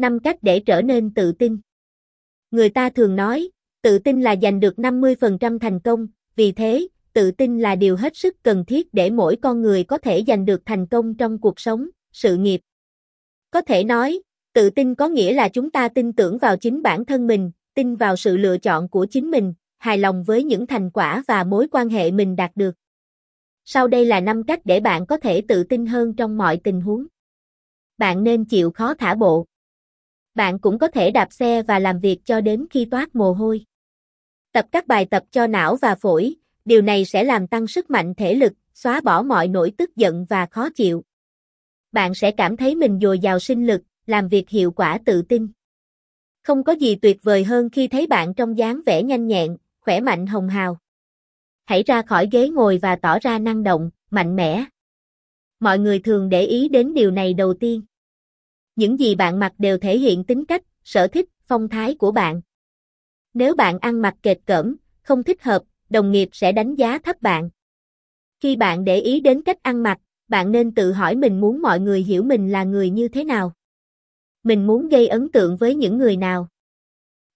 5 cách để trở nên tự tin. Người ta thường nói, tự tin là giành được 50% thành công, vì thế, tự tin là điều hết sức cần thiết để mỗi con người có thể giành được thành công trong cuộc sống, sự nghiệp. Có thể nói, tự tin có nghĩa là chúng ta tin tưởng vào chính bản thân mình, tin vào sự lựa chọn của chính mình, hài lòng với những thành quả và mối quan hệ mình đạt được. Sau đây là 5 cách để bạn có thể tự tin hơn trong mọi tình huống. Bạn nên chịu khó thả bộ. Bạn cũng có thể đạp xe và làm việc cho đến khi toát mồ hôi. Tập các bài tập cho não và phổi, điều này sẽ làm tăng sức mạnh thể lực, xóa bỏ mọi nỗi tức giận và khó chịu. Bạn sẽ cảm thấy mình dồi dào sinh lực, làm việc hiệu quả tự tin. Không có gì tuyệt vời hơn khi thấy bạn trong dáng vẻ nhanh nhẹn, khỏe mạnh hồng hào. Hãy ra khỏi ghế ngồi và tỏ ra năng động, mạnh mẽ. Mọi người thường để ý đến điều này đầu tiên. Những gì bạn mặc đều thể hiện tính cách, sở thích, phong thái của bạn. Nếu bạn ăn mặc kệch cỡm, không thích hợp, đồng nghiệp sẽ đánh giá thấp bạn. Khi bạn để ý đến cách ăn mặc, bạn nên tự hỏi mình muốn mọi người hiểu mình là người như thế nào. Mình muốn gây ấn tượng với những người nào.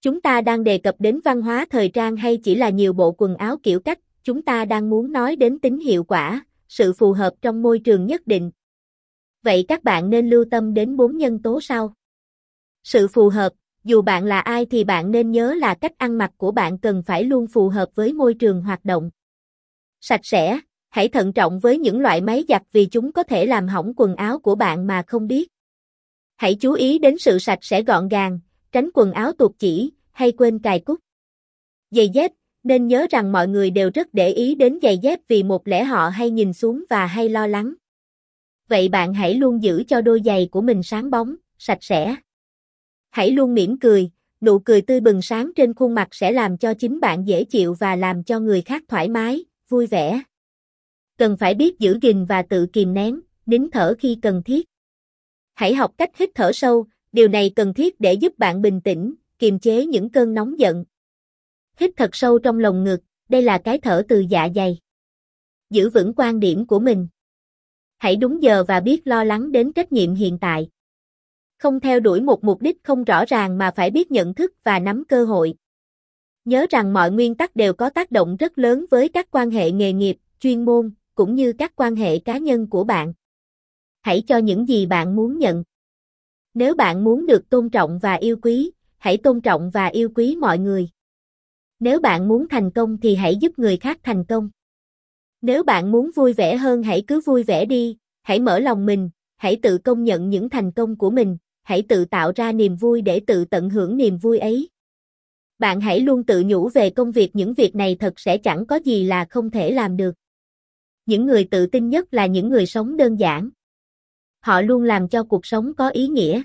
Chúng ta đang đề cập đến văn hóa thời trang hay chỉ là nhiều bộ quần áo kiểu cách, chúng ta đang muốn nói đến tính hiệu quả, sự phù hợp trong môi trường nhất định. Vậy các bạn nên lưu tâm đến bốn nhân tố sau. Sự phù hợp, dù bạn là ai thì bạn nên nhớ là cách ăn mặc của bạn cần phải luôn phù hợp với môi trường hoạt động. Sạch sẽ, hãy thận trọng với những loại máy giặt vì chúng có thể làm hỏng quần áo của bạn mà không biết. Hãy chú ý đến sự sạch sẽ gọn gàng, tránh quần áo tuột chỉ, hay quên cài cúc. Giày dép, nên nhớ rằng mọi người đều rất để ý đến giày dép vì một lẽ họ hay nhìn xuống và hay lo lắng. Vậy bạn hãy luôn giữ cho đôi giày của mình sáng bóng, sạch sẽ. Hãy luôn mỉm cười, nụ cười tươi bừng sáng trên khuôn mặt sẽ làm cho chính bạn dễ chịu và làm cho người khác thoải mái, vui vẻ. Cần phải biết giữ gìn và tự kìm nén, nín thở khi cần thiết. Hãy học cách hít thở sâu, điều này cần thiết để giúp bạn bình tĩnh, kiềm chế những cơn nóng giận. Hít thật sâu trong lồng ngực, đây là cái thở từ dạ dày. Giữ vững quan điểm của mình. Hãy đúng giờ và biết lo lắng đến trách nhiệm hiện tại. Không theo đuổi một mục đích không rõ ràng mà phải biết nhận thức và nắm cơ hội. Nhớ rằng mọi nguyên tắc đều có tác động rất lớn với các quan hệ nghề nghiệp, chuyên môn, cũng như các quan hệ cá nhân của bạn. Hãy cho những gì bạn muốn nhận. Nếu bạn muốn được tôn trọng và yêu quý, hãy tôn trọng và yêu quý mọi người. Nếu bạn muốn thành công thì hãy giúp người khác thành công. Nếu bạn muốn vui vẻ hơn hãy cứ vui vẻ đi, hãy mở lòng mình, hãy tự công nhận những thành công của mình, hãy tự tạo ra niềm vui để tự tận hưởng niềm vui ấy. Bạn hãy luôn tự nhủ về công việc những việc này thật sẽ chẳng có gì là không thể làm được. Những người tự tin nhất là những người sống đơn giản. Họ luôn làm cho cuộc sống có ý nghĩa.